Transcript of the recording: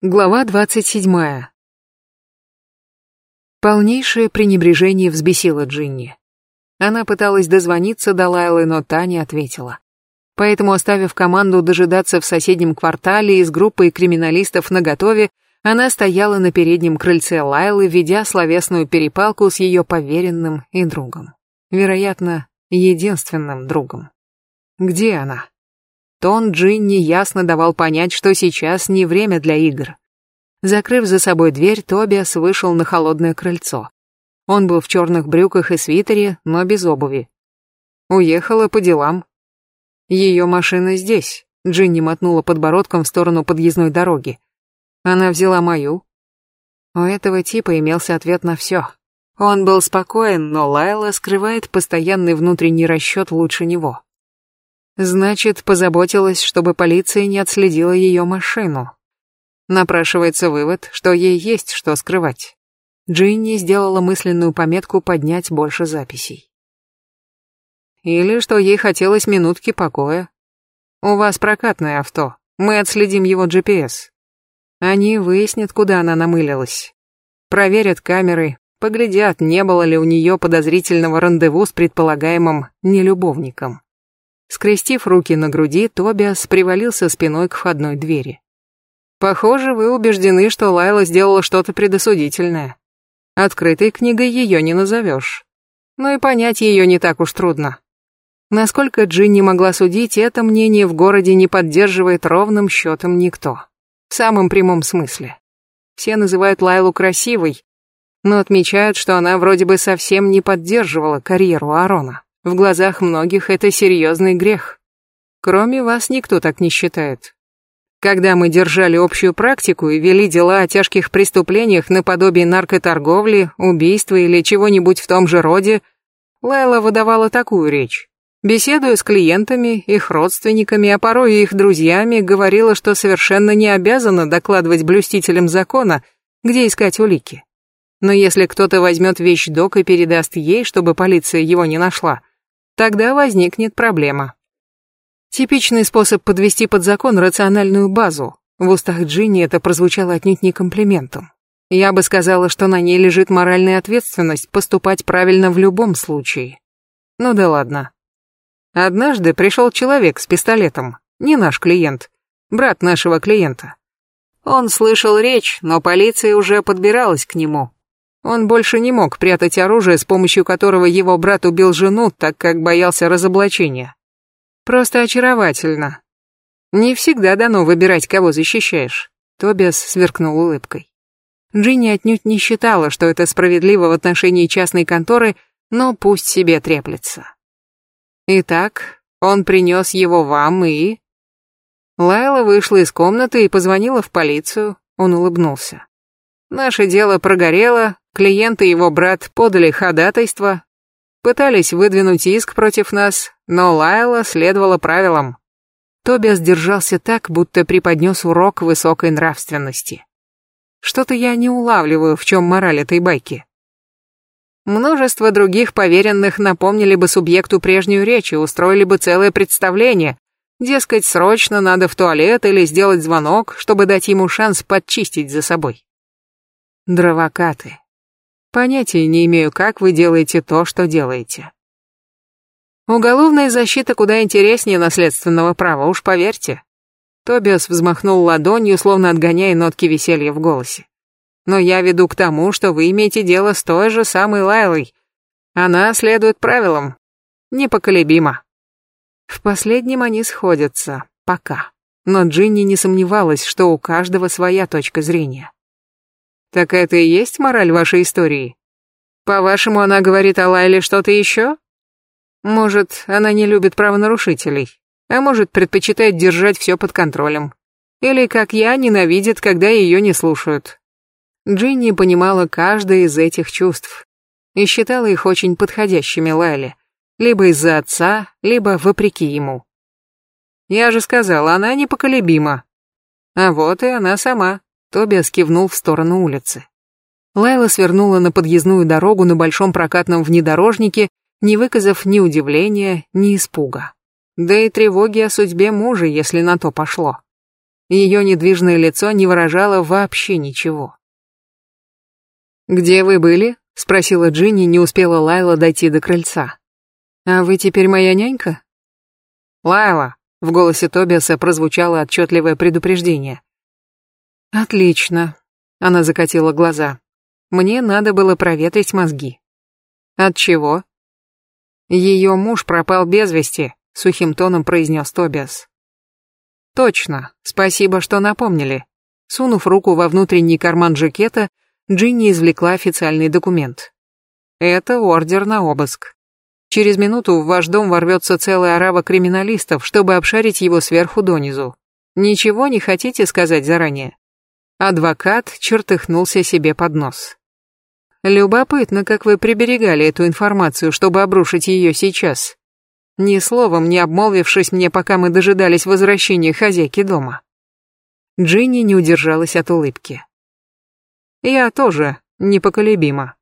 Глава двадцать седьмая. Полнейшее пренебрежение взбесило Джинни. Она пыталась дозвониться до Лайлы, но та не ответила. Поэтому, оставив команду дожидаться в соседнем квартале и с группой криминалистов наготове, она стояла на переднем крыльце Лайлы, ведя словесную перепалку с ее поверенным и другом. Вероятно, единственным другом. Где она? Тон Джинни ясно давал понять, что сейчас не время для игр. Закрыв за собой дверь, Тобиас вышел на холодное крыльцо. Он был в черных брюках и свитере, но без обуви. Уехала по делам. Ее машина здесь. Джинни мотнула подбородком в сторону подъездной дороги. Она взяла мою. У этого типа имелся ответ на все. Он был спокоен, но Лайла скрывает постоянный внутренний расчет лучше него. Значит, позаботилась, чтобы полиция не отследила ее машину. Напрашивается вывод, что ей есть что скрывать. Джинни сделала мысленную пометку поднять больше записей. Или что ей хотелось минутки покоя. У вас прокатное авто, мы отследим его GPS. Они выяснят, куда она намылилась. Проверят камеры, поглядят, не было ли у нее подозрительного рандеву с предполагаемым нелюбовником. Скрестив руки на груди, Тобиас привалился спиной к входной двери. «Похоже, вы убеждены, что Лайла сделала что-то предосудительное. Открытой книгой ее не назовешь. Но и понять ее не так уж трудно. Насколько Джинни могла судить, это мнение в городе не поддерживает ровным счетом никто. В самом прямом смысле. Все называют Лайлу красивой, но отмечают, что она вроде бы совсем не поддерживала карьеру Арона. В глазах многих это серьезный грех. Кроме вас никто так не считает. Когда мы держали общую практику и вели дела о тяжких преступлениях наподобие наркоторговли, убийства или чего-нибудь в том же роде, Лайла выдавала такую речь. Беседуя с клиентами, их родственниками, а порой и их друзьями, говорила, что совершенно не обязана докладывать блюстителям закона, где искать улики. Но если кто-то возьмет вещдок и передаст ей, чтобы полиция его не нашла, тогда возникнет проблема. Типичный способ подвести под закон рациональную базу. В устах Джинни это прозвучало отнюдь не комплиментом. Я бы сказала, что на ней лежит моральная ответственность поступать правильно в любом случае. Ну да ладно. Однажды пришел человек с пистолетом, не наш клиент, брат нашего клиента. Он слышал речь, но полиция уже подбиралась к нему. Он больше не мог прятать оружие, с помощью которого его брат убил жену, так как боялся разоблачения. Просто очаровательно. Не всегда дано выбирать, кого защищаешь. Тобиас сверкнул улыбкой. Джинни отнюдь не считала, что это справедливо в отношении частной конторы, но пусть себе треплется. Итак, он принес его вам и... Лайла вышла из комнаты и позвонила в полицию. Он улыбнулся. Наше дело прогорело, Клиент и его брат подали ходатайство, пытались выдвинуть иск против нас, но Лайла следовала правилам. Тобиас держался так, будто преподнес урок высокой нравственности. Что-то я не улавливаю, в чем мораль этой байки. Множество других поверенных напомнили бы субъекту прежнюю речь и устроили бы целое представление. Дескать, срочно надо в туалет или сделать звонок, чтобы дать ему шанс подчистить за собой. Дровокаты. Понятия не имею, как вы делаете то, что делаете. Уголовная защита куда интереснее наследственного права, уж поверьте. Тобиас взмахнул ладонью, словно отгоняя нотки веселья в голосе. Но я веду к тому, что вы имеете дело с той же самой Лайлой. Она следует правилам. Непоколебимо. В последнем они сходятся. Пока. Но Джинни не сомневалась, что у каждого своя точка зрения. Так это и есть мораль вашей истории? По-вашему, она говорит о Лайле что-то еще? Может, она не любит правонарушителей, а может, предпочитает держать все под контролем. Или, как я, ненавидит, когда ее не слушают. Джинни понимала каждое из этих чувств и считала их очень подходящими Лайле, либо из-за отца, либо вопреки ему. Я же сказала, она непоколебима. А вот и она сама. Тобиас кивнул в сторону улицы. Лайла свернула на подъездную дорогу на большом прокатном внедорожнике, не выказав ни удивления, ни испуга. Да и тревоги о судьбе мужа, если на то пошло. Ее недвижное лицо не выражало вообще ничего. «Где вы были?» — спросила Джинни, не успела Лайла дойти до крыльца. «А вы теперь моя нянька?» «Лайла!» — в голосе Тобиаса прозвучало отчетливое предупреждение. «Отлично», — она закатила глаза. «Мне надо было проветрить мозги». «От чего?» «Ее муж пропал без вести», — сухим тоном произнес Тобиас. «Точно, спасибо, что напомнили». Сунув руку во внутренний карман жакета, Джинни извлекла официальный документ. «Это ордер на обыск. Через минуту в ваш дом ворвется целая орава криминалистов, чтобы обшарить его сверху донизу. Ничего не хотите сказать заранее?» Адвокат чертыхнулся себе под нос. Любопытно, как вы приберегали эту информацию, чтобы обрушить ее сейчас. Ни словом не обмолвившись мне, пока мы дожидались возвращения хозяйки дома. Джинни не удержалась от улыбки. Я тоже непоколебима.